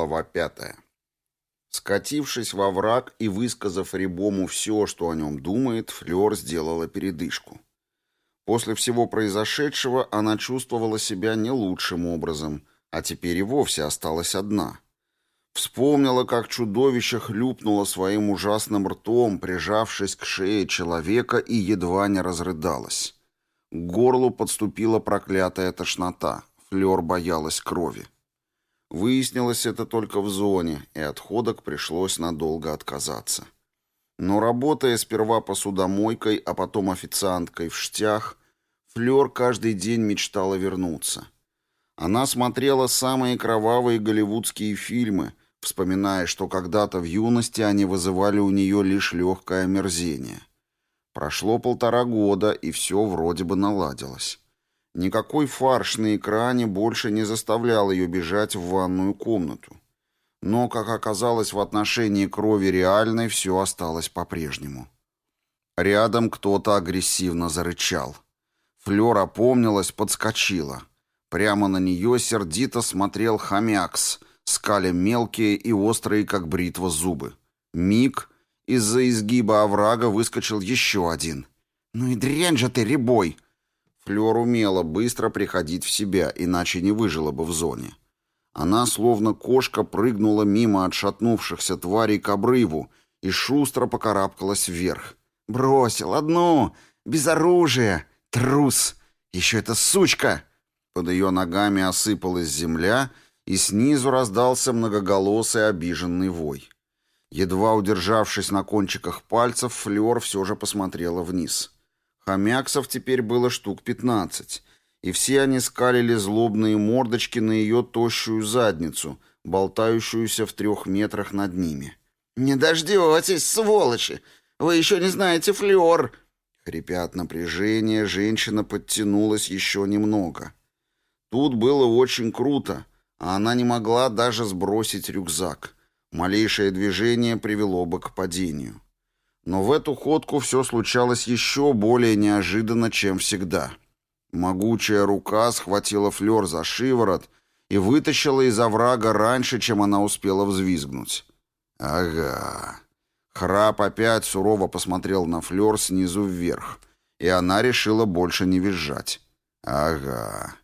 Глава пятая. Скатившись во враг и высказав Рябому все, что о нем думает, Флёр сделала передышку. После всего произошедшего она чувствовала себя не лучшим образом, а теперь и вовсе осталась одна. Вспомнила, как чудовище хлюпнуло своим ужасным ртом, прижавшись к шее человека и едва не разрыдалась. К горлу подступила проклятая тошнота. Флёр боялась крови. Выяснилось это только в зоне, и от ходок пришлось надолго отказаться. Но работая сперва посудомойкой, а потом официанткой в штях, Флёр каждый день мечтала вернуться. Она смотрела самые кровавые голливудские фильмы, вспоминая, что когда-то в юности они вызывали у нее лишь легкое омерзение. Прошло полтора года, и все вроде бы наладилось. Никакой фарш на экране больше не заставлял ее бежать в ванную комнату. Но, как оказалось, в отношении крови реальной все осталось по-прежнему. Рядом кто-то агрессивно зарычал. Флёр опомнилась, подскочила. Прямо на нее сердито смотрел хомякс, скаля мелкие и острые, как бритва, зубы. Миг, из-за изгиба оврага выскочил еще один. «Ну и дрянь же ты, ребой!» Флёр умела быстро приходить в себя, иначе не выжила бы в зоне. Она, словно кошка, прыгнула мимо отшатнувшихся тварей к обрыву и шустро покарабкалась вверх. «Бросил одну! Без оружия! Трус! Еще эта сучка!» Под ее ногами осыпалась земля, и снизу раздался многоголосый обиженный вой. Едва удержавшись на кончиках пальцев, Флёр все же посмотрела вниз. Хомяксов теперь было штук пятнадцать, и все они скалили злобные мордочки на ее тощую задницу, болтающуюся в трех метрах над ними. «Не дождетесь, сволочи! Вы еще не знаете флёр!» Хрипя от напряжения, женщина подтянулась еще немного. Тут было очень круто, а она не могла даже сбросить рюкзак. Малейшее движение привело бы к падению. Но в эту ходку все случалось еще более неожиданно, чем всегда. Могучая рука схватила Флёр за шиворот и вытащила из оврага раньше, чем она успела взвизгнуть. «Ага». Храп опять сурово посмотрел на Флёр снизу вверх, и она решила больше не визжать. «Ага.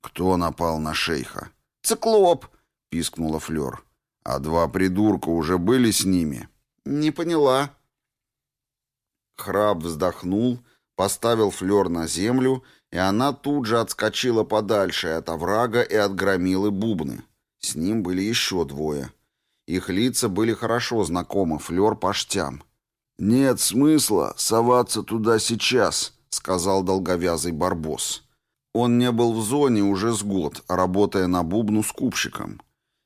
Кто напал на шейха?» «Циклоп!» — пискнула Флёр. «А два придурка уже были с ними?» «Не поняла». Храб вздохнул, поставил флер на землю, и она тут же отскочила подальше от оврага и от громилы бубны. С ним были еще двое. Их лица были хорошо знакомы флер поштям. «Нет смысла соваться туда сейчас», — сказал долговязый барбос. Он не был в зоне уже с год, работая на бубну скупщиком.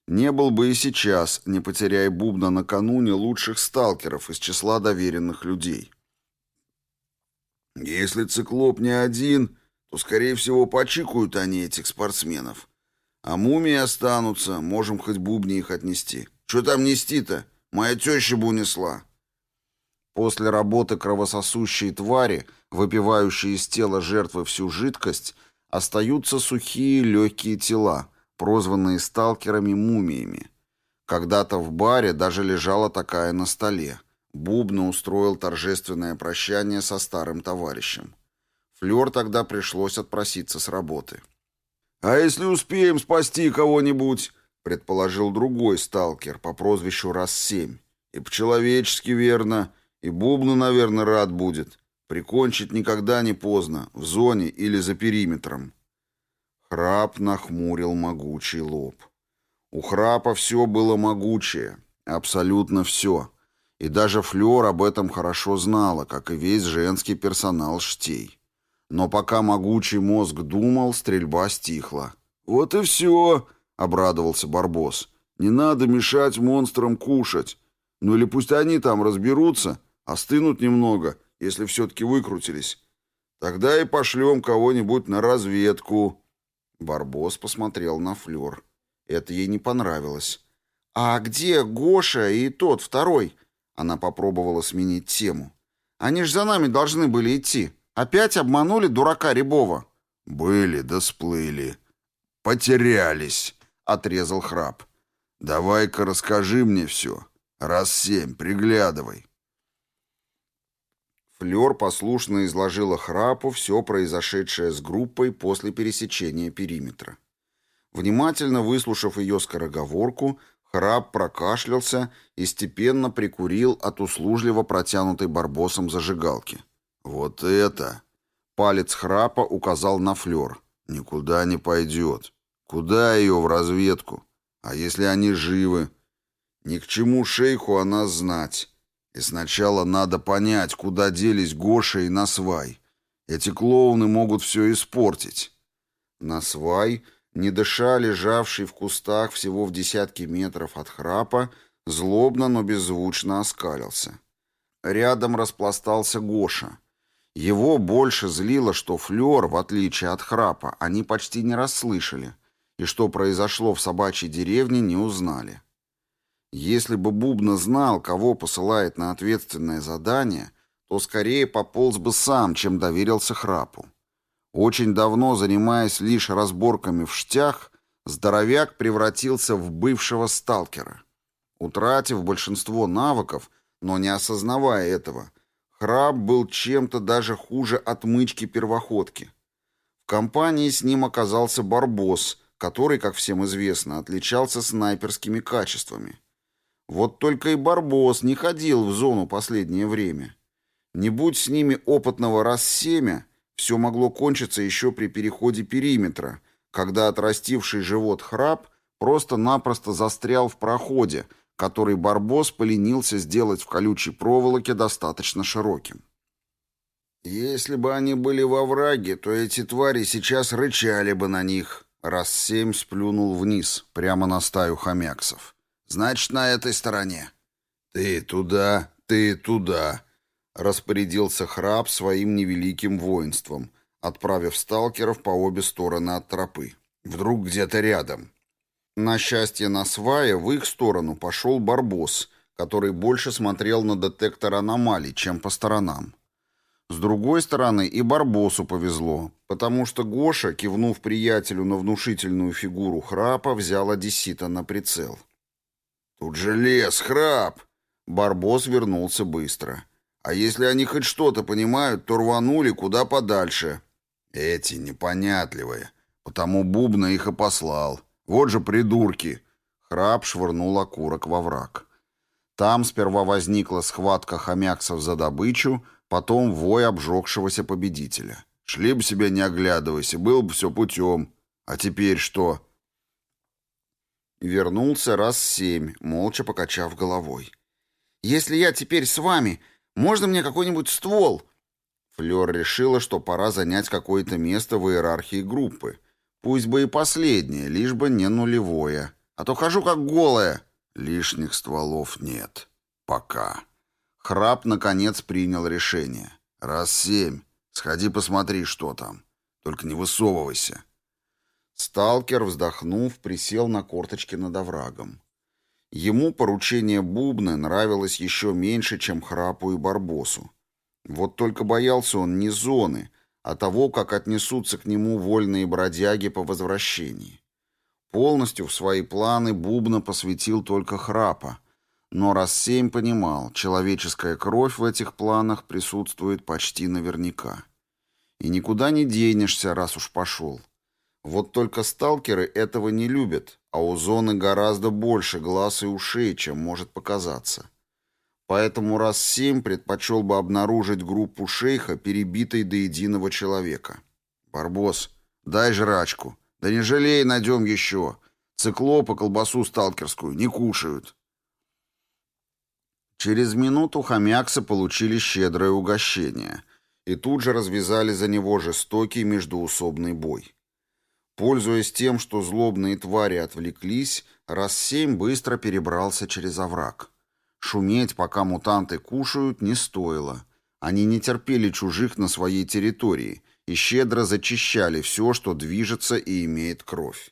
Не был бы и сейчас, не потеряя бубна накануне лучших сталкеров из числа доверенных людей. Если циклоп не один, то, скорее всего, почикают они этих спортсменов. А мумии останутся, можем хоть бубни их отнести. Что там нести-то? Моя теща бы унесла. После работы кровососущей твари, выпивающей из тела жертвы всю жидкость, остаются сухие легкие тела, прозванные сталкерами мумиями. Когда-то в баре даже лежала такая на столе. Бубна устроил торжественное прощание со старым товарищем. Флёр тогда пришлось отпроситься с работы. «А если успеем спасти кого-нибудь?» — предположил другой сталкер по прозвищу Раз-7. «И по-человечески верно, и Бубну, наверное, рад будет. Прикончить никогда не поздно, в зоне или за периметром». Храп нахмурил могучий лоб. У Храпа все было могучее, абсолютно все. И даже Флёр об этом хорошо знала, как и весь женский персонал штей. Но пока могучий мозг думал, стрельба стихла. «Вот и все», — обрадовался Барбос. «Не надо мешать монстрам кушать. Ну или пусть они там разберутся, остынут немного, если все-таки выкрутились. Тогда и пошлем кого-нибудь на разведку». Барбос посмотрел на Флёр. Это ей не понравилось. «А где Гоша и тот второй?» Она попробовала сменить тему. «Они ж за нами должны были идти. Опять обманули дурака Рябова». «Были да сплыли. Потерялись», — отрезал храп. Давай-ка расскажи мне все. Раз семь, приглядывай. Флёр послушно изложила храпу все произошедшее с группой после пересечения периметра. Внимательно выслушав ее скороговорку, храп прокашлялся и степенно прикурил от услужливо протянутой барбосом зажигалки. «Вот это!» Палец храпа указал на Флёр. «Никуда не пойдет. Куда ее в разведку? А если они живы? Ни к чему шейху о нас знать. И сначала надо понять, куда делись Гоша и Насвай. Эти клоуны могут все испортить. Насвай, не дыша, лежавший в кустах всего в десятки метров от храпа, злобно, но беззвучно оскалился. Рядом распластался Гоша. Его больше злило, что Флёр, в отличие от храпа, они почти не расслышали, и что произошло в собачьей деревне, не узнали. Если бы Бубна знал, кого посылает на ответственное задание, то скорее пополз бы сам, чем доверился храпу. Очень давно, занимаясь лишь разборками в штях, здоровяк превратился в бывшего сталкера. Утратив большинство навыков, но не осознавая этого, храп был чем-то даже хуже отмычки первоходки. В компании с ним оказался Барбос, который, как всем известно, отличался снайперскими качествами. Вот только и Барбос не ходил в зону последнее время. Не будь с ними опытного раз семя, все могло кончиться еще при переходе периметра, когда отрастивший живот храп просто-напросто застрял в проходе, который Барбос поленился сделать в колючей проволоке достаточно широким. Если бы они были во враге, то эти твари сейчас рычали бы на них. Раз семь сплюнул вниз, прямо на стаю хомяксов. Значит, на этой стороне. Ты туда, ты туда, распорядился храб своим невеликим воинством, отправив сталкеров по обе стороны от тропы. Вдруг где-то рядом. На счастье на свае в их сторону пошел Барбос, который больше смотрел на детектор аномалий, чем по сторонам. С другой стороны, и Барбосу повезло, потому что Гоша, кивнув приятелю на внушительную фигуру храпа, взял одессита на прицел. «Тут же лес, храп!» Барбос вернулся быстро. «А если они хоть что-то понимают, то рванули куда подальше». «Эти непонятливые. Потому Бубна их и послал. Вот же придурки!» Храп швырнул окурок во враг. Там сперва возникла схватка хомяксов за добычу, потом вой обжегшегося победителя. «Шли бы себе не оглядывайся, было бы все путем. А теперь что?» Вернулся раз семь, молча покачав головой. «Если я теперь с вами, можно мне какой-нибудь ствол?» Флёр решила, что пора занять какое-то место в иерархии группы. Пусть бы и последнее, лишь бы не нулевое. А то хожу как голая. Лишних стволов нет. Пока. Храп, наконец, принял решение. Раз семь. Сходи посмотри, что там. Только не высовывайся. Сталкер, вздохнув, присел на корточки над оврагом. Ему поручение Бубны нравилось еще меньше, чем Храпу и Барбосу. Вот только боялся он не зоны, а того, как отнесутся к нему вольные бродяги по возвращении. Полностью в свои планы Бубна посвятил только Храпа, но раз семь понимал, человеческая кровь в этих планах присутствует почти наверняка. И никуда не денешься, раз уж пошел. Вот только сталкеры этого не любят, а у зоны гораздо больше глаз и ушей, чем может показаться. Поэтому раз семь предпочел бы обнаружить группу шейха, перебитой до единого человека. «Барбос, дай жрачку. Да не жалей, найдем еще. Циклопы колбасу сталкерскую не кушают». Через минуту хомяксы получили щедрое угощение и тут же развязали за него жестокий междуусобный бой. Пользуясь тем, что злобные твари отвлеклись, раз семь быстро перебрался через овраг. Шуметь, пока мутанты кушают, не стоило. Они не терпели чужих на своей территории и щедро зачищали все, что движется и имеет кровь.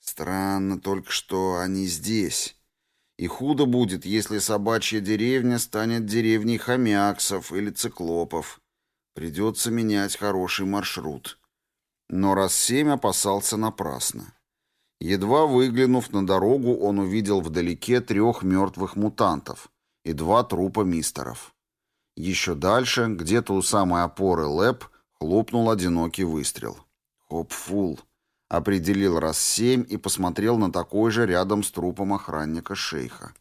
Странно только, что они здесь. И худо будет, если собачья деревня станет деревней хомяксов или циклопов. Придется менять хороший маршрут. Но раз семь опасался напрасно. Едва выглянув на дорогу, он увидел вдалеке трех мертвых мутантов и два трупа мистеров. Еще дальше, где-то у самой опоры лэп, хлопнул одинокий выстрел. «Хоп-фул», — определил раз семь и посмотрел на такой же рядом с трупом охранника шейха.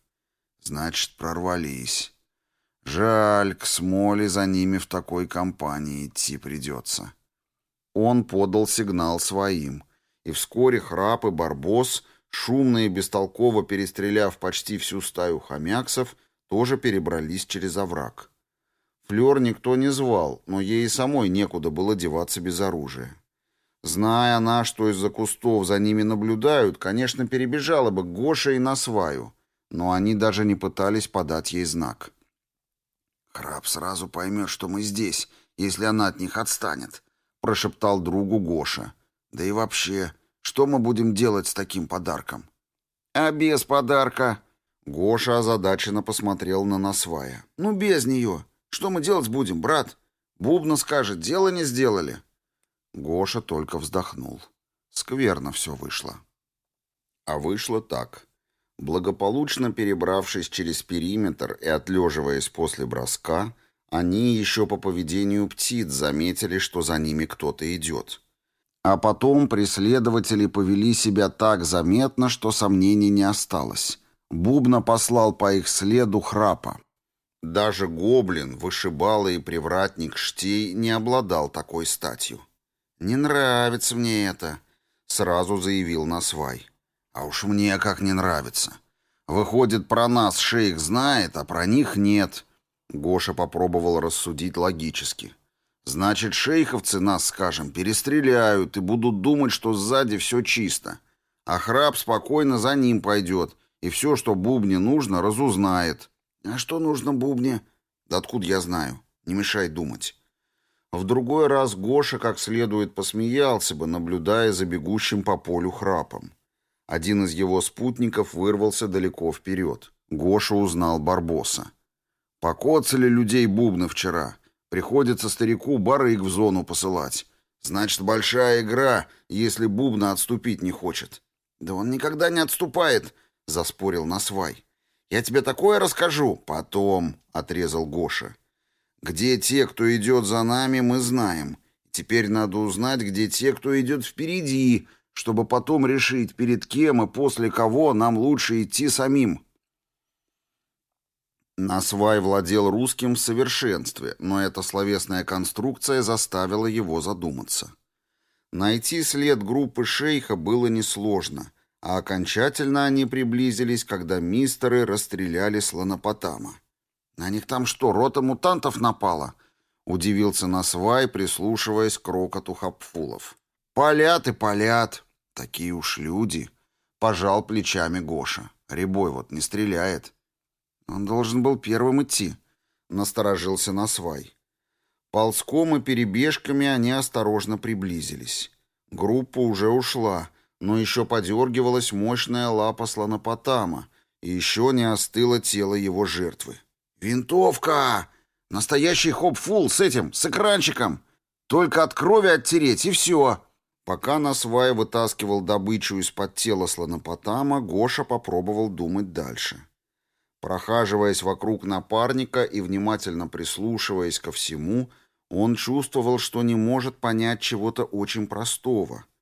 «Значит, прорвались. Жаль, к Смоле за ними в такой компании идти придется». Он подал сигнал своим, и вскоре храп и барбос, шумно и бестолково перестреляв почти всю стаю хомяксов, тоже перебрались через овраг. Флёр никто не звал, но ей самой некуда было деваться без оружия. Зная она, что из-за кустов за ними наблюдают, конечно, перебежала бы к Гоше и на сваю, но они даже не пытались подать ей знак. «Храб сразу поймет, что мы здесь, если она от них отстанет», — прошептал другу Гоша. «Да и вообще, что мы будем делать с таким подарком?» «А без подарка?» Гоша озадаченно посмотрел на Насвая. «Ну, без нее. Что мы делать будем, брат? Бубна скажет, дело не сделали. Гоша только вздохнул. Скверно все вышло. А вышло так. Благополучно перебравшись через периметр и отлеживаясь после броска, они еще по поведению птиц заметили, что за ними кто-то идет. А потом преследователи повели себя так заметно, что сомнений не осталось. Бубна послал по их следу храпа. Даже гоблин, вышибала и привратник Штей не обладал такой статью. «Не нравится мне это», — сразу заявил Насвай. «А уж мне как не нравится. Выходит, про нас шейх знает, а про них нет». Гоша попробовал рассудить логически. «Значит, шейховцы нас, скажем, перестреляют и будут думать, что сзади все чисто. А храб спокойно за ним пойдет, и все, что бубне нужно, разузнает. А что нужно бубне? Да откуда я знаю? Не мешай думать. В другой раз Гоша как следует посмеялся бы, наблюдая за бегущим по полю храпом. Один из его спутников вырвался далеко вперед. Гоша узнал Барбоса. «Покоцали людей бубны вчера. Приходится старику барык в зону посылать. Значит, большая игра, если бубна отступить не хочет». «Да он никогда не отступает», — заспорил Насвай. «Я тебе такое расскажу?» «Потом», — отрезал Гоша. «Где те, кто идет за нами, мы знаем. Теперь надо узнать, где те, кто идет впереди, чтобы потом решить, перед кем и после кого нам лучше идти самим». Насвай владел русским в совершенстве, но эта словесная конструкция заставила его задуматься. Найти след группы шейха было несложно — а окончательно они приблизились, когда мистеры расстреляли слонопотама. «На них там что, рота мутантов напала?» — удивился Насвай, прислушиваясь к рокоту хапфулов. «Палят и палят. Такие уж люди!» — пожал плечами Гоша. «Рябой вот не стреляет». «Он должен был первым идти», — насторожился Насвай. Ползком и перебежками они осторожно приблизились. Группа уже ушла — но еще подергивалась мощная лапа слонопотама, и еще не остыло тело его жертвы. «Винтовка! Настоящий хоп-фул с этим, с экранчиком! Только от крови оттереть, и все!» Пока Насвай вытаскивал добычу из-под тела слонопотама, Гоша попробовал думать дальше. Прохаживаясь вокруг напарника и внимательно прислушиваясь ко всему, он чувствовал, что не может понять чего-то очень простого —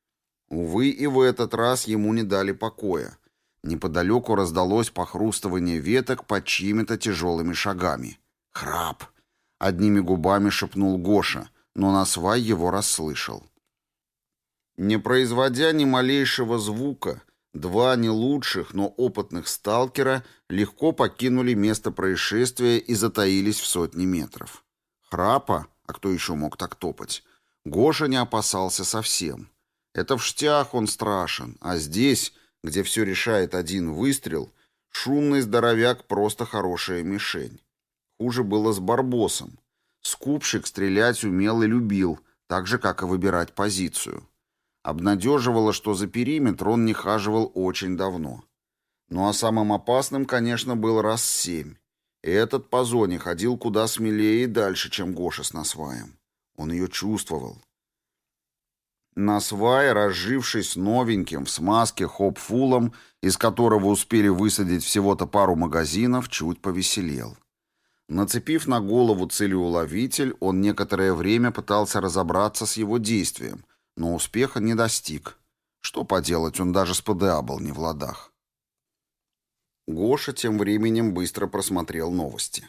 Увы, и в этот раз ему не дали покоя. Неподалеку раздалось похрустывание веток под чьими-то тяжелыми шагами. «Храп!» — одними губами шепнул Гоша, но Насвай его расслышал. Не производя ни малейшего звука, два не лучших, но опытных сталкера легко покинули место происшествия и затаились в сотни метров. Храпа, а кто еще мог так топать, Гоша не опасался совсем — это в штях он страшен, а здесь, где все решает один выстрел, шумный здоровяк просто хорошая мишень. Хуже было с Барбосом. Скупщик стрелять умел и любил, так же, как и выбирать позицию. Обнадеживало, что за периметр он не хаживал очень давно. Ну а самым опасным, конечно, был раз семь. И этот по зоне ходил куда смелее и дальше, чем Гоша с насваем. Он ее чувствовал. На свай, разжившись новеньким в смазке хоп-фулом, из которого успели высадить всего-то пару магазинов, чуть повеселел. Нацепив на голову целеуловитель, он некоторое время пытался разобраться с его действием, но успеха не достиг. Что поделать, он даже с ПДА был не в ладах. Гоша тем временем быстро просмотрел новости.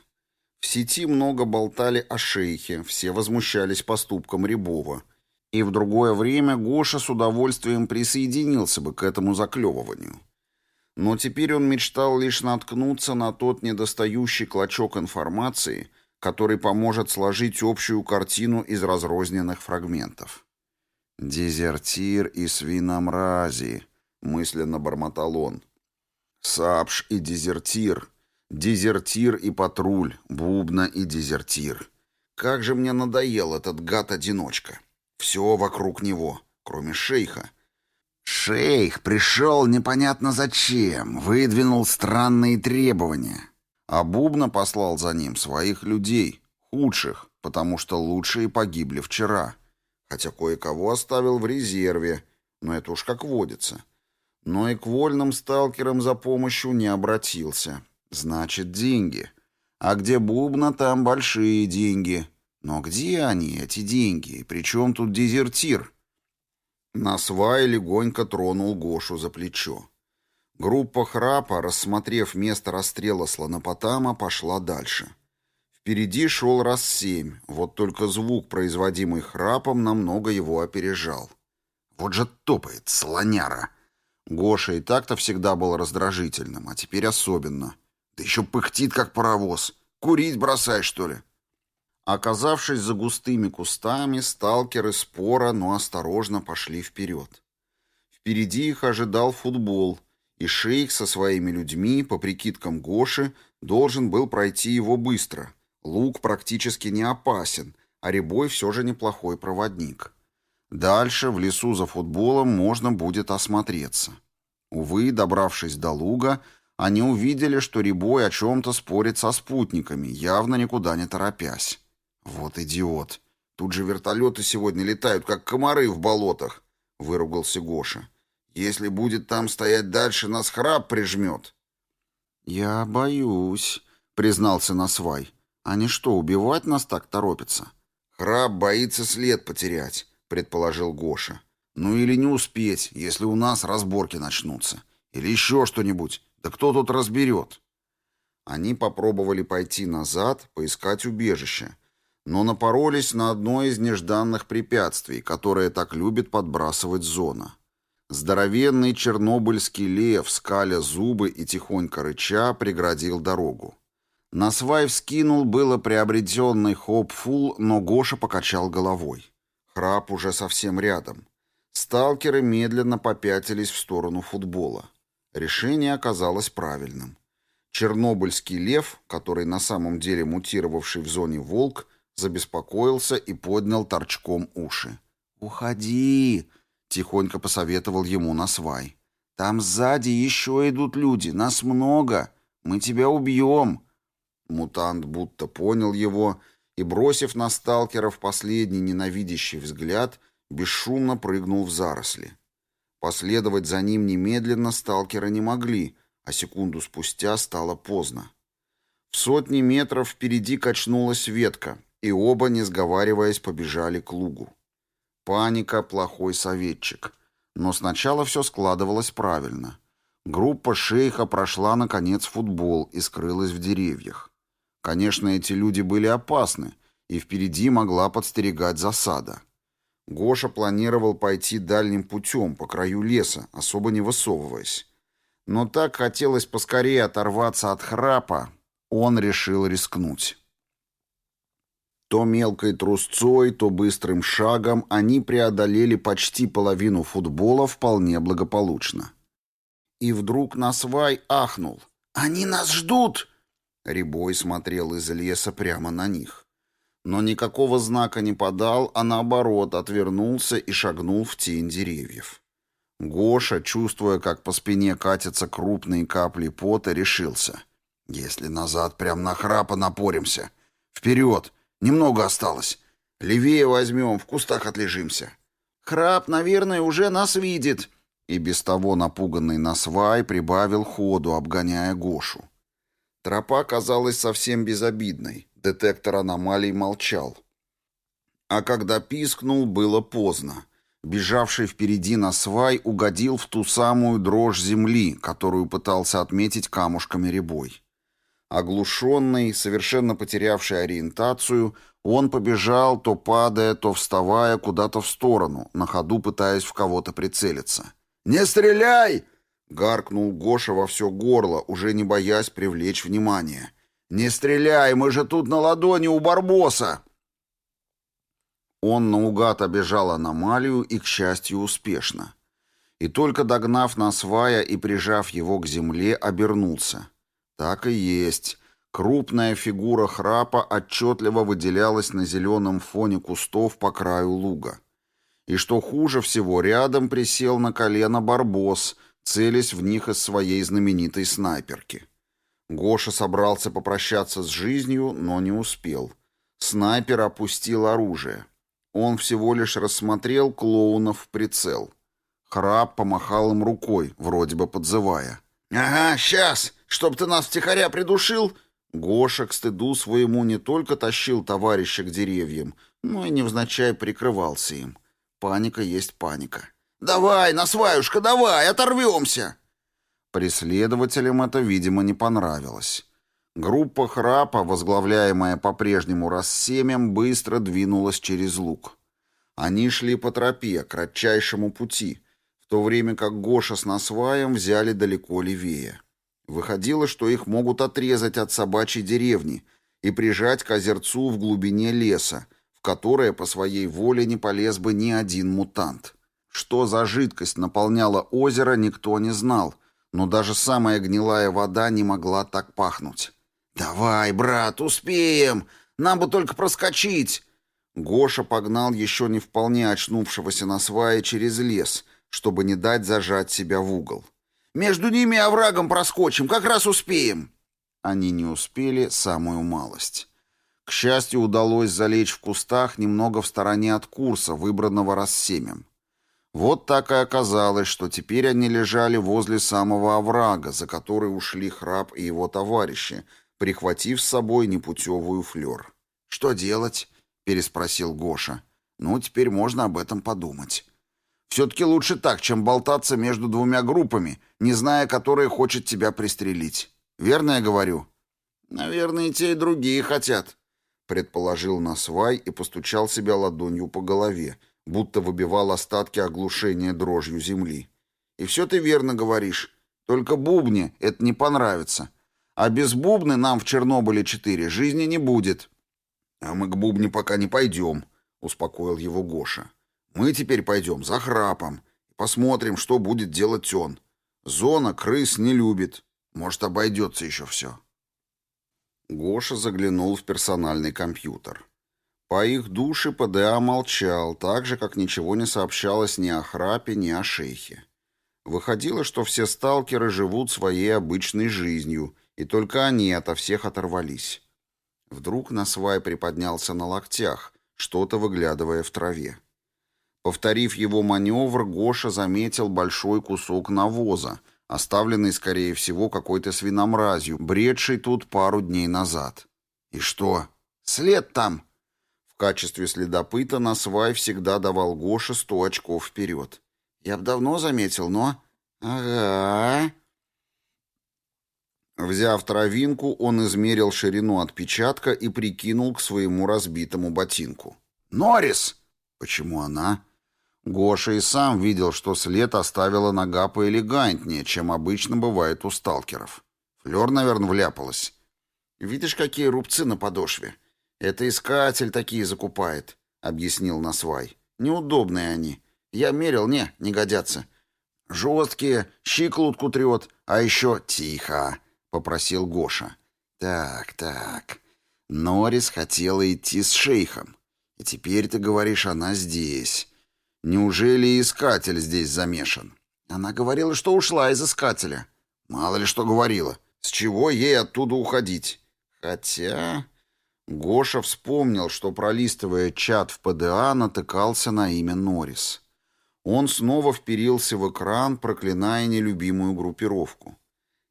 В сети много болтали о шейхе, все возмущались поступком Рябова. И в другое время Гоша с удовольствием присоединился бы к этому заклевыванию. Но теперь он мечтал лишь наткнуться на тот недостающий клочок информации, который поможет сложить общую картину из разрозненных фрагментов. «Дезертир и свиномрази», — мысленно бормотал он. «Сапш и дезертир», Дезертир и патруль, бубна и дезертир. Как же мне надоел этот гад-одиночка. Все вокруг него, кроме шейха. Шейх пришел непонятно зачем, выдвинул странные требования. А Бубна послал за ним своих людей, худших, потому что лучшие погибли вчера. Хотя кое-кого оставил в резерве, но это уж как водится. Но и к вольным сталкерам за помощью не обратился. Значит, деньги. А где бубна, там большие деньги. Но где они, эти деньги? И при чем тут дезертир? На свай легонько тронул Гошу за плечо. Группа храпа, рассмотрев место расстрела слонопотама, пошла дальше. Впереди шел раз семь, вот только звук, производимый храпом, намного его опережал. Вот же топает, слоняра! Гоша и так-то всегда был раздражительным, а теперь особенно — да еще пыхтит, как паровоз. Курить бросай, что ли? Оказавшись за густыми кустами, сталкеры спора, но осторожно пошли вперед. Впереди их ожидал футбол, и шейх со своими людьми, по прикидкам Гоши, должен был пройти его быстро. Лук практически не опасен, а Рябой все же неплохой проводник. Дальше, в лесу за футболом, можно будет осмотреться. Увы, добравшись до луга, они увидели, что Рябой о чем-то спорит со спутниками, явно никуда не торопясь. «Вот идиот! Тут же вертолеты сегодня летают, как комары в болотах!» — выругался Гоша. «Если будет там стоять дальше, нас храп прижмет!» «Я боюсь», — признался Насвай. «Они что, убивать нас так торопятся?» «Храп боится след потерять», — предположил Гоша. «Ну или не успеть, если у нас разборки начнутся. Или еще что-нибудь. Да кто тут разберет? Они попробовали пойти назад, поискать убежище, но напоролись на одно из нежданных препятствий, которое так любит подбрасывать зона. Здоровенный чернобыльский лев, скаля зубы и тихонько рыча, преградил дорогу. На свай вскинул было приобретенный хоп-фул, но Гоша покачал головой. Храп уже совсем рядом. Сталкеры медленно попятились в сторону футбола. Решение оказалось правильным. Чернобыльский лев, который на самом деле мутировавший в зоне волк, забеспокоился и поднял торчком уши. «Уходи!» — тихонько посоветовал ему Насвай. «Там сзади еще идут люди, нас много. Мы тебя убьем!» Мутант будто понял его и, бросив на сталкеров последний ненавидящий взгляд, бесшумно прыгнул в заросли. Последовать за ним немедленно сталкеры не могли, а секунду спустя стало поздно. В сотни метров впереди качнулась ветка, и оба, не сговариваясь, побежали к лугу. Паника — плохой советчик. Но сначала все складывалось правильно. Группа шейха прошла, наконец, футбол и скрылась в деревьях. Конечно, эти люди были опасны, и впереди могла подстерегать засада. Гоша планировал пойти дальним путем по краю леса, особо не высовываясь. Но так хотелось поскорее оторваться от храпа, он решил рискнуть. То мелкой трусцой, то быстрым шагом они преодолели почти половину футбола вполне благополучно. И вдруг Насвай ахнул. «Они нас ждут!» Рябой смотрел из леса прямо на них но никакого знака не подал, а наоборот отвернулся и шагнул в тень деревьев. Гоша, чувствуя, как по спине катятся крупные капли пота, решился. «Если назад прям на храпа напоримся. Вперед! Немного осталось. Левее возьмем, в кустах отлежимся». Краб, наверное, уже нас видит!» И без того напуганный насвай прибавил ходу, обгоняя Гошу. Тропа казалась совсем безобидной. Детектор аномалий молчал. А когда пискнул, было поздно. Бежавший впереди на свай угодил в ту самую дрожь земли, которую пытался отметить камушками ребой. Оглушенный, совершенно потерявший ориентацию, он побежал, то падая, то вставая куда-то в сторону, на ходу пытаясь в кого-то прицелиться. «Не стреляй!» — гаркнул Гоша во все горло, уже не боясь привлечь внимание. «Не стреляй, мы же тут на ладони у Барбоса!» Он наугад обежал аномалию и, к счастью, успешно. И только догнав Насвая и прижав его к земле, обернулся. Так и есть. Крупная фигура храпа отчетливо выделялась на зеленом фоне кустов по краю луга. И что хуже всего, рядом присел на колено Барбос, целясь в них из своей знаменитой снайперки. Гоша собрался попрощаться с жизнью, но не успел. Снайпер опустил оружие. Он всего лишь рассмотрел клоунов в прицел. Храп помахал им рукой, вроде бы подзывая. «Ага, сейчас! Чтоб ты нас втихаря придушил!» Гоша к стыду своему не только тащил товарища к деревьям, но и невзначай прикрывался им. Паника есть паника. «Давай, насваюшка, давай, оторвемся!» Преследователям это, видимо, не понравилось. Группа храпа, возглавляемая по-прежнему рассемем, быстро двинулась через луг. Они шли по тропе, кратчайшему пути, в то время как Гоша с Насваем взяли далеко левее. Выходило, что их могут отрезать от собачьей деревни и прижать к озерцу в глубине леса, в которое по своей воле не полез бы ни один мутант. Что за жидкость наполняла озеро, никто не знал, но даже самая гнилая вода не могла так пахнуть. «Давай, брат, успеем! Нам бы только проскочить!» Гоша погнал еще не вполне очнувшегося на свае через лес, чтобы не дать зажать себя в угол. «Между ними и оврагом проскочим, как раз успеем!» Они не успели самую малость. К счастью, удалось залечь в кустах немного в стороне от курса, выбранного рассемем. Вот так и оказалось, что теперь они лежали возле самого оврага, за который ушли Храп и его товарищи, прихватив с собой непутевую флер. «Что делать?» — переспросил Гоша. «Ну, теперь можно об этом подумать. Все-таки лучше так, чем болтаться между двумя группами, не зная, которая хочет тебя пристрелить. Верно я говорю?» «Наверное, и те, и другие хотят», — предположил Насвай и постучал себя ладонью по голове, будто выбивал остатки оглушения дрожью земли. «И все ты верно говоришь. Только бубне это не понравится. А без бубны нам в Чернобыле-4 жизни не будет. А мы к бубне пока не пойдем, успокоил его Гоша. Мы теперь пойдем за храпом. Посмотрим, что будет делать он. Зона крыс не любит. Может, обойдется еще все. Гоша заглянул в персональный компьютер. По их душе ПДА молчал, так же, как ничего не сообщалось ни о храпе, ни о шейхе. Выходило, что все сталкеры живут своей обычной жизнью — и только они ото всех оторвались. Вдруг Насвай приподнялся на локтях, что-то выглядывая в траве. Повторив его маневр, Гоша заметил большой кусок навоза, оставленный, скорее всего, какой-то свиномразью, бредший тут пару дней назад. «И что? След там!» Качестве следопыта Насвай всегда давал Гоше сто очков вперед. «Я б давно заметил, но...» «Ага...» Взяв травинку, он измерил ширину отпечатка и прикинул к своему разбитому ботинку. «Норрис!» «Почему она?» Гоша и сам видел, что след оставила нога поэлегантнее, чем обычно бывает у сталкеров. Флёр, наверное, вляпалась. «Видишь, какие рубцы на подошве? Это искатель такие закупает», — объяснил Насвай. «Неудобные они. Я мерил, не, не годятся. Жесткие, щиколотку трет, а еще тихо». — попросил Гоша. «Так, так. Норрис хотела идти с шейхом. И теперь ты говоришь, она здесь. Неужели искатель здесь замешан?» Она говорила, что ушла из искателя. Мало ли что говорила. С чего ей оттуда уходить? Хотя... Гоша вспомнил, что, пролистывая чат в ПДА, натыкался на имя Норрис. Он снова вперился в экран, проклиная нелюбимую группировку.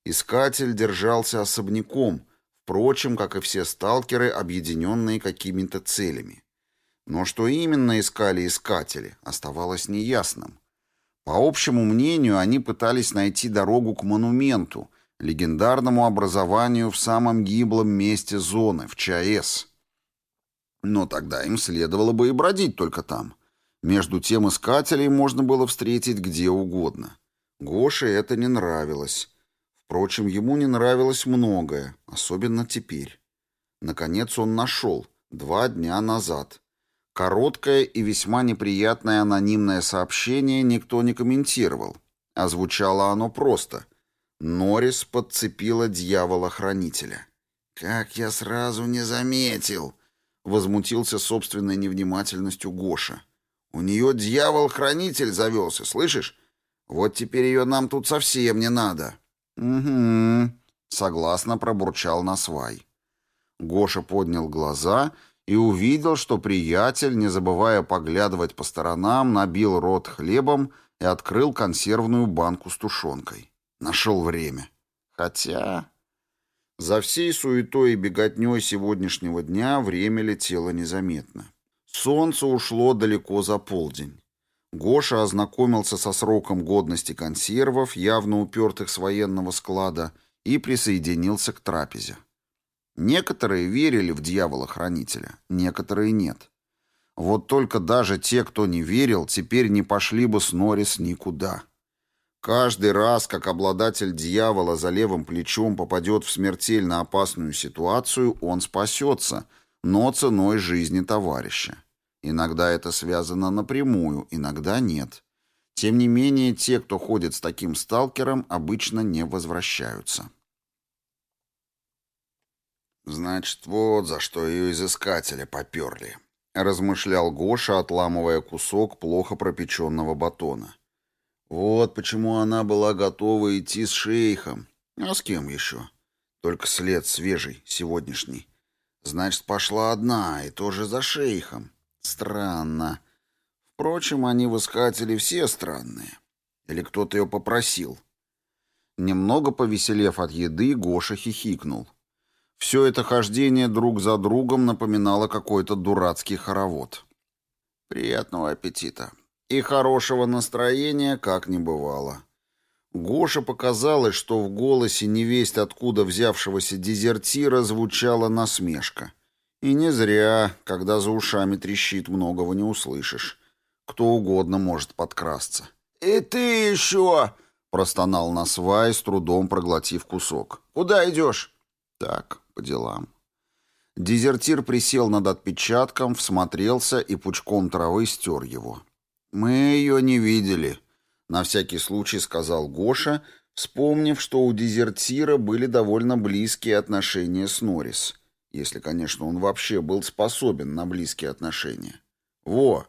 Искатель держался особняком, впрочем, как и все сталкеры, объединенные какими-то целями. Но что именно искали искатели, оставалось неясным. По общему мнению, они пытались найти дорогу к монументу, легендарному образованию в самом гиблом месте зоны, в ЧАЭС. Но тогда им следовало бы и бродить только там. Между тем искателей можно было встретить где угодно. Гоше это не нравилось. Впрочем, ему не нравилось многое, особенно теперь. Наконец он нашел, два дня назад. Короткое и весьма неприятное анонимное сообщение никто не комментировал, а звучало оно просто — Норрис подцепила дьявола-хранителя. «Как я сразу не заметил!» — возмутился собственной невнимательностью Гоша. «У нее дьявол-хранитель завелся, слышишь? Вот теперь ее нам тут совсем не надо». «Угу», — согласно пробурчал Насвай. Гоша поднял глаза и увидел, что приятель, не забывая поглядывать по сторонам, набил рот хлебом и открыл консервную банку с тушенкой. Нашел время. Хотя... За всей суетой и беготней сегодняшнего дня время летело незаметно. Солнце ушло далеко за полдень. Гоша ознакомился со сроком годности консервов, явно упертых с военного склада, и присоединился к трапезе. Некоторые верили в дьявола-хранителя, некоторые нет. Вот только даже те, кто не верил, теперь не пошли бы с Норрис никуда. Каждый раз, как обладатель дьявола за левым плечом попадет в смертельно опасную ситуацию, он спасется, но ценой жизни товарища. Иногда это связано напрямую, иногда нет. Тем не менее, те, кто ходит с таким сталкером, обычно не возвращаются. «Значит, вот за что ее изыскатели поперли», — размышлял Гоша, отламывая кусок плохо пропеченного батона. Вот почему она была готова идти с шейхом. А с кем еще? Только след свежий, сегодняшний. Значит, пошла одна, и тоже за шейхом. Странно. Впрочем, они в искатели все странные. Или кто-то ее попросил. Немного повеселев от еды, Гоша хихикнул. Все это хождение друг за другом напоминало какой-то дурацкий хоровод. «Приятного аппетита!» И хорошего настроения как не бывало. Гоша показалось, что в голосе невесть откуда взявшегося дезертира звучала насмешка. И не зря, когда за ушами трещит, многого не услышишь. Кто угодно может подкрасться. «И ты еще!» — простонал Насвай, с трудом проглотив кусок. «Куда идешь?» «Так, по делам». Дезертир присел над отпечатком, всмотрелся и пучком травы стер его. «Мы ее не видели», — на всякий случай сказал Гоша, вспомнив, что у дезертира были довольно близкие отношения с Норрис, если, конечно, он вообще был способен на близкие отношения. «Во,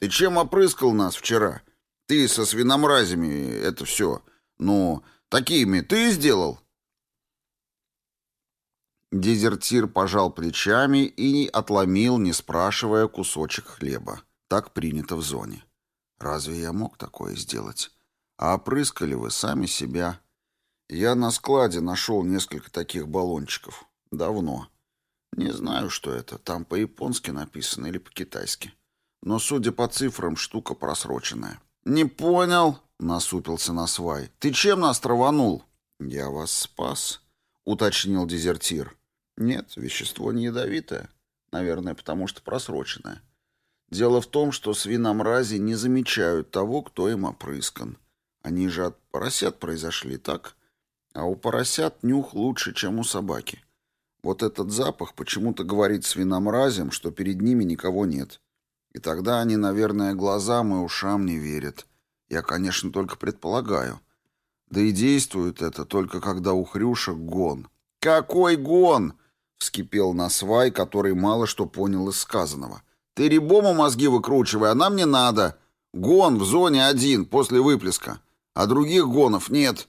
ты чем опрыскал нас вчера? Ты со свиномразями это все. Ну, такими ты сделал?» Дезертир пожал плечами и отломил, не спрашивая, кусочек хлеба. Так принято в зоне. Разве я мог такое сделать? А опрыскали вы сами себя. Я на складе нашел несколько таких баллончиков. Давно. Не знаю, что это. Там по-японски написано или по-китайски. Но, судя по цифрам, штука просроченная. «Не понял», — насупился на свай. «Ты чем нас траванул?» «Я вас спас», — уточнил дезертир. «Нет, вещество не ядовитое. Наверное, потому что просроченное. Дело в том, что свиномрази не замечают того, кто им опрыскан. Они же от поросят произошли, так? А у поросят нюх лучше, чем у собаки. Вот этот запах почему-то говорит свиномразям, что перед ними никого нет. И тогда они, наверное, глазам и ушам не верят. Я, конечно, только предполагаю. Да и действует это только когда у хрюшек гон. «Какой гон?» — вскипел Насвай, который мало что понял из сказанного. Ты рябому мозги выкручивай, а нам не надо. Гон в зоне один после выплеска, а других гонов нет.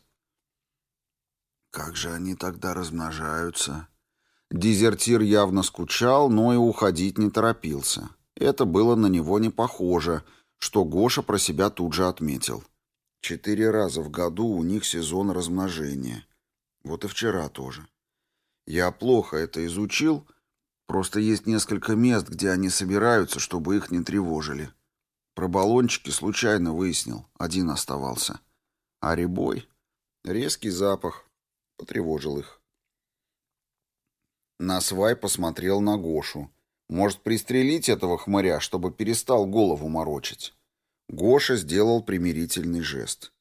Как же они тогда размножаются? Дезертир явно скучал, но и уходить не торопился. Это было на него не похоже, что Гоша про себя тут же отметил. Четыре раза в году у них сезон размножения. Вот и вчера тоже. Я плохо это изучил, просто есть несколько мест, где они собираются, чтобы их не тревожили. Про баллончики случайно выяснил, один оставался. А ребой? Резкий запах. Потревожил их. Насвай посмотрел на Гошу. Может, пристрелить этого хмыря, чтобы перестал голову морочить? Гоша сделал примирительный жест.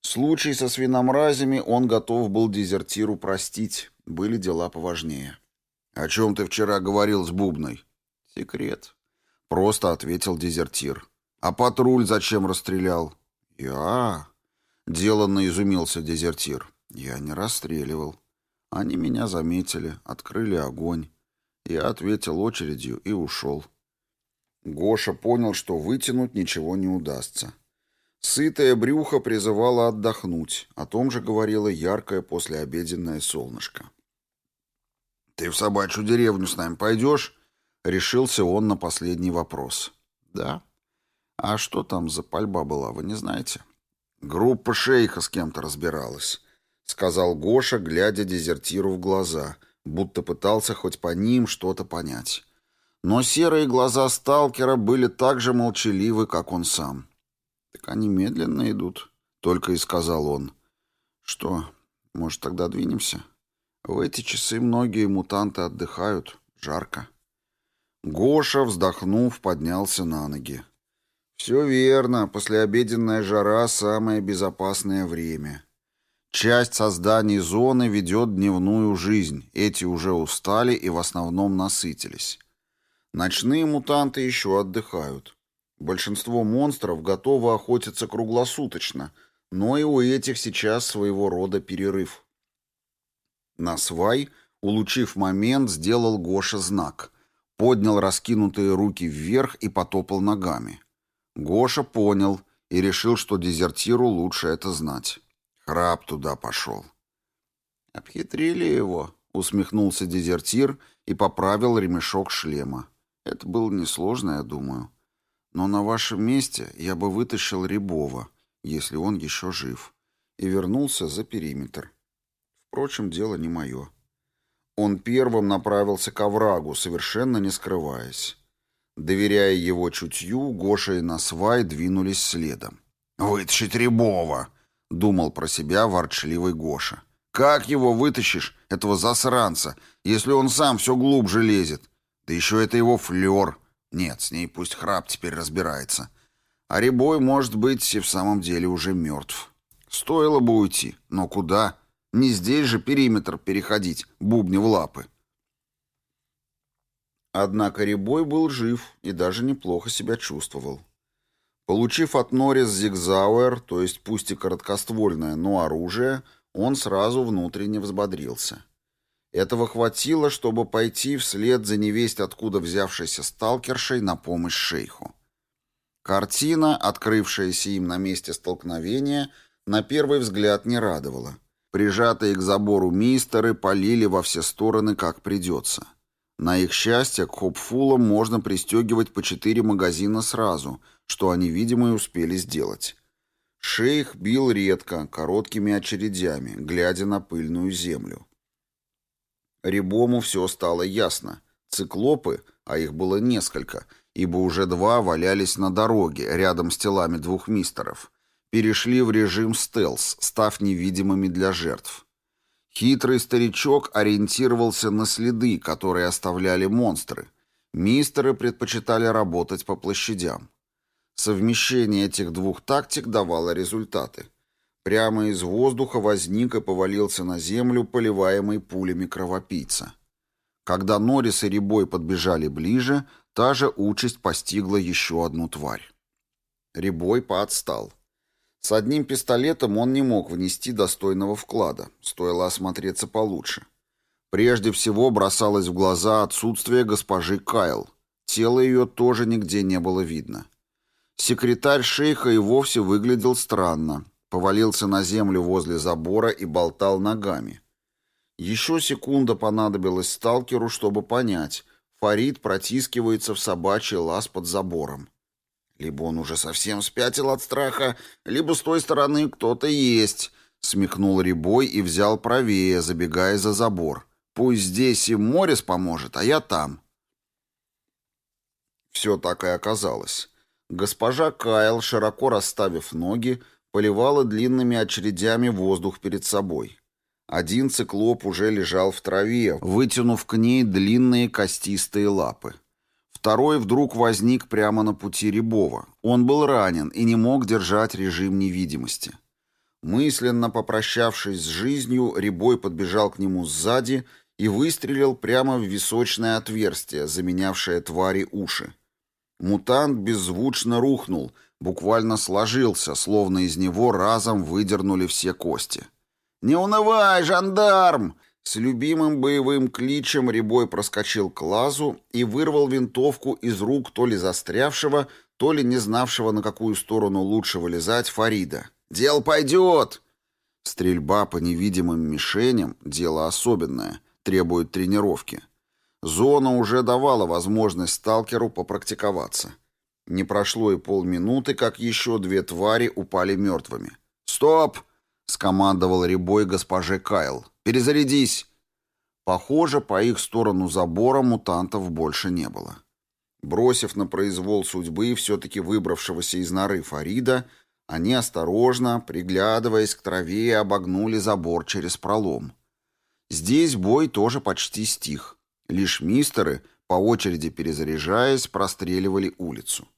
Случай со свиномразями он готов был дезертиру простить. Были дела поважнее. «О чем ты вчера говорил с Бубной?» «Секрет», — просто ответил дезертир. «А патруль зачем расстрелял?» «Я...» — деланно изумился дезертир. «Я не расстреливал. Они меня заметили, открыли огонь. Я ответил очередью и ушел». Гоша понял, что вытянуть ничего не удастся. Сытое брюхо призывало отдохнуть, о том же говорило яркое послеобеденное солнышко. «Ты в собачью деревню с нами пойдешь?» Решился он на последний вопрос. «Да». «А что там за пальба была, вы не знаете?» «Группа шейха с кем-то разбиралась», — сказал Гоша, глядя дезертиру в глаза, будто пытался хоть по ним что-то понять. Но серые глаза сталкера были так же молчаливы, как он сам. «Так они медленно идут», — только и сказал он. «Что, может, тогда двинемся? В эти часы многие мутанты отдыхают. Жарко». Гоша, вздохнув, поднялся на ноги. «Все верно. Послеобеденная жара — самое безопасное время. Часть созданий зоны ведет дневную жизнь. Эти уже устали и в основном насытились. Ночные мутанты еще отдыхают. Большинство монстров готовы охотиться круглосуточно, но и у этих сейчас своего рода перерыв. Насвай, улучив момент, сделал Гоша знак. Поднял раскинутые руки вверх и потопал ногами. Гоша понял и решил, что дезертиру лучше это знать. Храп туда пошел. «Обхитрили его», — усмехнулся дезертир и поправил ремешок шлема. Это было несложно, я думаю. Но на вашем месте я бы вытащил Рябова, если он еще жив, и вернулся за периметр. Впрочем, дело не мое. Он первым направился к оврагу, совершенно не скрываясь. Доверяя его чутью, Гоша и Насвай двинулись следом. «Вытащить Рябова!» — думал про себя ворчливый Гоша. «Как его вытащишь, этого засранца, если он сам все глубже лезет? Да еще это его флер. Нет, с ней пусть храп теперь разбирается. А Рябой, может быть, и в самом деле уже мертв. Стоило бы уйти, но куда? Не здесь же периметр переходить, бубни в лапы. Однако Рябой был жив и даже неплохо себя чувствовал. Получив от Норрис Зигзауэр, то есть пусть и короткоствольное, но оружие, он сразу внутренне взбодрился. Этого хватило, чтобы пойти вслед за невесть откуда взявшейся сталкершей на помощь шейху. Картина, открывшаяся им на месте столкновения, на первый взгляд не радовала. Прижатые к забору мистеры полили во все стороны, как придется. На их счастье, к хопфулам можно пристегивать по четыре магазина сразу, что они, видимо, и успели сделать. Шейх бил редко, короткими очередями, глядя на пыльную землю. Рябому все стало ясно. Циклопы, а их было несколько, ибо уже два валялись на дороге, рядом с телами двух мистеров, перешли в режим стелс, став невидимыми для жертв. Хитрый старичок ориентировался на следы, которые оставляли монстры. Мистеры предпочитали работать по площадям. Совмещение этих двух тактик давало результаты. Прямо из воздуха возник и повалился на землю, поливаемый пулями кровопийца. Когда Норрис и Рябой подбежали ближе, та же участь постигла еще одну тварь. Рябой поотстал. С одним пистолетом он не мог внести достойного вклада, стоило осмотреться получше. Прежде всего бросалось в глаза отсутствие госпожи Кайл. Тело ее тоже нигде не было видно. Секретарь шейха и вовсе выглядел странно, повалился на землю возле забора и болтал ногами. Еще секунда понадобилась сталкеру, чтобы понять, Фарид протискивается в собачий лаз под забором. Либо он уже совсем спятил от страха, либо с той стороны кто-то есть, смехнул Рябой и взял правее, забегая за забор. Пусть здесь и Морис поможет, а я там. Все так и оказалось. Госпожа Кайл, широко расставив ноги, поливала длинными очередями воздух перед собой. Один циклоп уже лежал в траве, вытянув к ней длинные костистые лапы. Второй вдруг возник прямо на пути Рябова. Он был ранен и не мог держать режим невидимости. Мысленно попрощавшись с жизнью, Рябой подбежал к нему сзади и выстрелил прямо в височное отверстие, заменявшее твари уши. Мутант беззвучно рухнул, буквально сложился, словно из него разом выдернули все кости. «Не унывай, жандарм!» С любимым боевым кличем Рябой проскочил к лазу и вырвал винтовку из рук то ли застрявшего, то ли не знавшего, на какую сторону лучше вылезать, Фарида. «Дел пойдет!» Стрельба по невидимым мишеням — дело особенное, требует тренировки. Зона уже давала возможность сталкеру попрактиковаться. Не прошло и полминуты, как еще две твари упали мертвыми. «Стоп!» — скомандовал Рябой госпоже Кайл. «Перезарядись!» Похоже, по их сторону забора мутантов больше не было. Бросив на произвол судьбы все-таки выбравшегося из норы Фарида, они осторожно, приглядываясь к траве, обогнули забор через пролом. Здесь бой тоже почти стих. Лишь мистеры, по очереди перезаряжаясь, простреливали улицу.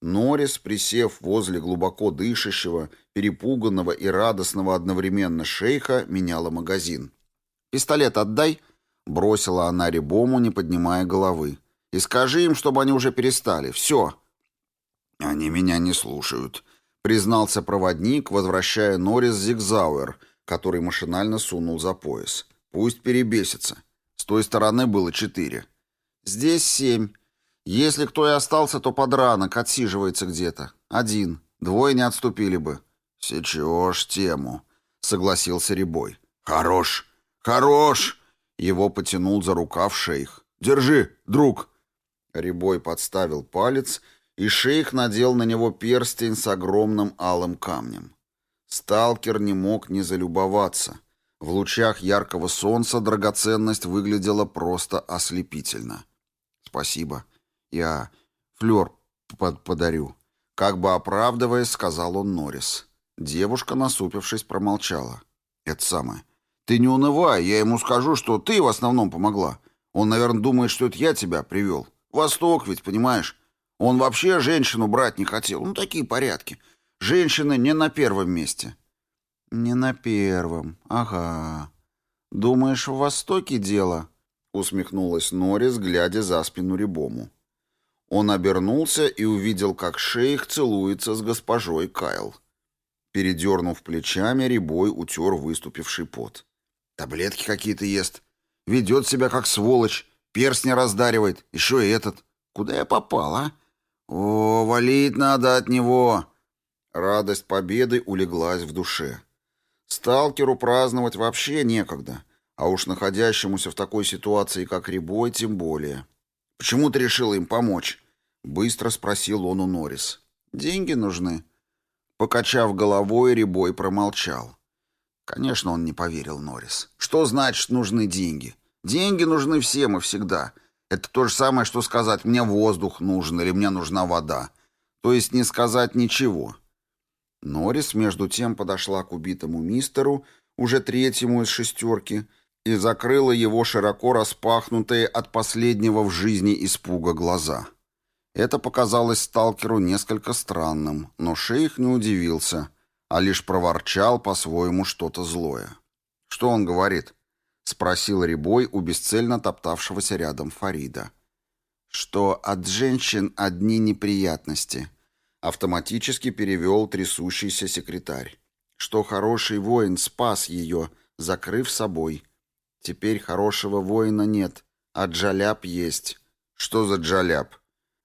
Норрис, присев возле глубоко дышащего, перепуганного и радостного одновременно шейха, меняла магазин. «Пистолет отдай», — бросила она Рябому, не поднимая головы. «И скажи им, чтобы они уже перестали. Все». «Они меня не слушают», — признался проводник, возвращая Норрис Зигзауэр, который машинально сунул за пояс. «Пусть перебесится. С той стороны было четыре». «Здесь семь», если кто и остался, то подранок, отсиживается где-то. Один. Двое не отступили бы. «Сечешь тему», — согласился Рябой. «Хорош! Хорош!» Его потянул за рукав шейх. «Держи, друг!» Рябой подставил палец, и шейх надел на него перстень с огромным алым камнем. Сталкер не мог не залюбоваться. В лучах яркого солнца драгоценность выглядела просто ослепительно. «Спасибо», я флёр под подарю. Как бы оправдываясь, сказал он Норрис. Девушка, насупившись, промолчала. Это самое. Ты не унывай, я ему скажу, что ты в основном помогла. Он, наверное, думает, что это я тебя привел. Восток ведь, понимаешь? Он вообще женщину брать не хотел. Ну, такие порядки. Женщины не на первом месте. Не на первом. Ага. Думаешь, в Востоке дело? Усмехнулась Норрис, глядя за спину Рябому. Он обернулся и увидел, как шейх целуется с госпожой Кайл. Передернув плечами, Рябой утер выступивший пот. «Таблетки какие-то ест. Ведет себя как сволочь. Перстня раздаривает. Еще и этот. Куда я попал, а? О, валить надо от него!» Радость победы улеглась в душе. Сталкеру праздновать вообще некогда, а уж находящемуся в такой ситуации, как Рябой, тем более. «Почему ты решила им помочь?» — быстро спросил он у Норрис. «Деньги нужны». Покачав головой, Рябой промолчал. Конечно, он не поверил Норрис. «Что значит нужны деньги? Деньги нужны всем и всегда. Это то же самое, что сказать «мне воздух нужен» или «мне нужна вода». То есть не сказать ничего». Норрис, между тем, подошла к убитому мистеру, уже третьему из шестерки, и закрыла его широко распахнутые от последнего в жизни испуга глаза. Это показалось сталкеру несколько странным, но шейх не удивился, а лишь проворчал по-своему что-то злое. «Что он говорит?» — спросил Рябой у бесцельно топтавшегося рядом Фарида. «Что от женщин одни неприятности», — автоматически перевел трясущийся секретарь. «Что хороший воин спас ее, закрыв собой» Теперь хорошего воина нет, а джаляп есть. Что за джаляп?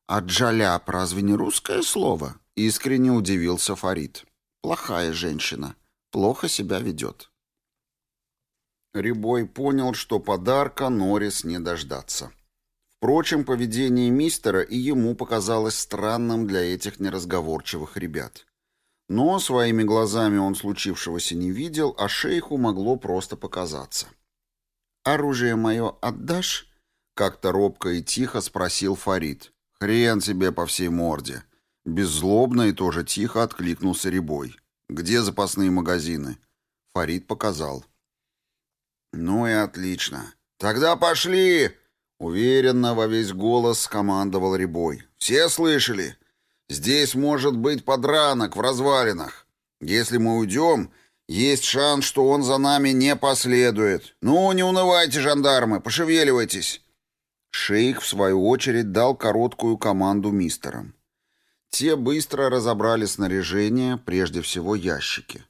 А джаляп разве не русское слово? Искренне удивился Фарид. Плохая женщина. Плохо себя ведет. Рябой понял, что подарка Норрис не дождаться. Впрочем, поведение мистера и ему показалось странным для этих неразговорчивых ребят. Но своими глазами он случившегося не видел, а шейху могло просто показаться. «Оружие мое отдашь?» — как-то робко и тихо спросил Фарид. «Хрен тебе по всей морде!» Беззлобно и тоже тихо откликнулся Рябой. «Где запасные магазины?» Фарид показал. «Ну и отлично. Тогда пошли!» Уверенно во весь голос скомандовал Рябой. «Все слышали? Здесь может быть подранок в развалинах. Если мы уйдем, есть шанс, что он за нами не последует. Ну, не унывайте, жандармы, пошевеливайтесь!» Шейх, в свою очередь, дал короткую команду мистерам. Те быстро разобрали снаряжение, прежде всего ящики.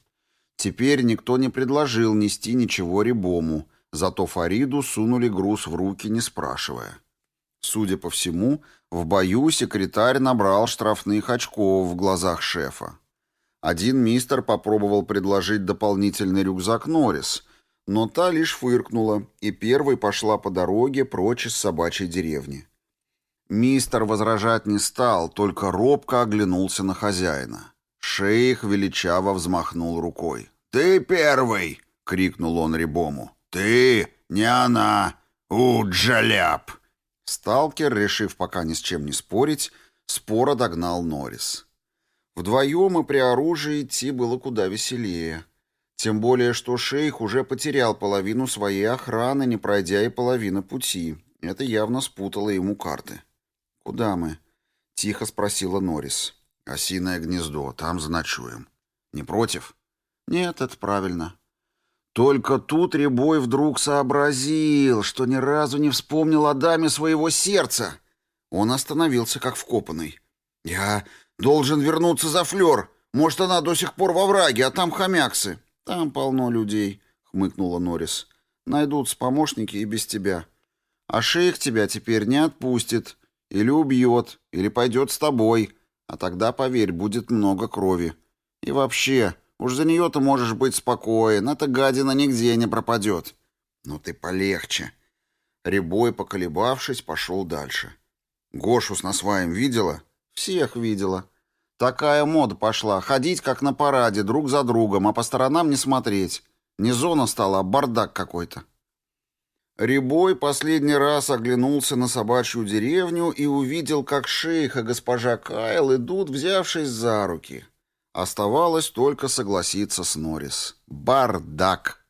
Теперь никто не предложил нести ничего Рябому, зато Фариду сунули груз в руки, не спрашивая. Судя по всему, в бою секретарь набрал штрафных очков в глазах шефа. Один мистер попробовал предложить дополнительный рюкзак Норрис, но та лишь фыркнула и первой пошла по дороге прочь из собачьей деревни. Мистер возражать не стал, только робко оглянулся на хозяина. Шейх величаво взмахнул рукой. «Ты первый!» — крикнул он Рябому. «Ты, не она! Уджаляп!» Сталкер, решив пока ни с чем не спорить, споро догнал Норрис. Вдвоем и при оружии идти было куда веселее. Тем более, что шейх уже потерял половину своей охраны, не пройдя и половины пути. Это явно спутало ему карты. «Куда мы?» — тихо спросила Норрис. «Осиное гнездо, там заночуем. Не против?» «Нет, это правильно». Только тут Рябой вдруг сообразил, что ни разу не вспомнил о даме своего сердца. Он остановился как вкопанный. «Я должен вернуться за Флёр. Может, она до сих пор во враге, а там хомяксы». «Там полно людей», — хмыкнула Норрис. «Найдутся помощники и без тебя. А шейх тебя теперь не отпустит. Или убьет, или пойдет с тобой. А тогда, поверь, будет много крови. И вообще, уж за нее ты можешь быть спокоен. Эта гадина нигде не пропадет». «Ну ты полегче». Рябой, поколебавшись, пошел дальше. «Гошу с насваем видела?» «Всех видела». Такая мода пошла. Ходить как на параде, друг за другом, а по сторонам не смотреть. Не зона стала, а бардак какой-то. Рябой последний раз оглянулся на собачью деревню и увидел, как шейх и госпожа Кайл идут, взявшись за руки. Оставалось только согласиться с Норрис. Бардак.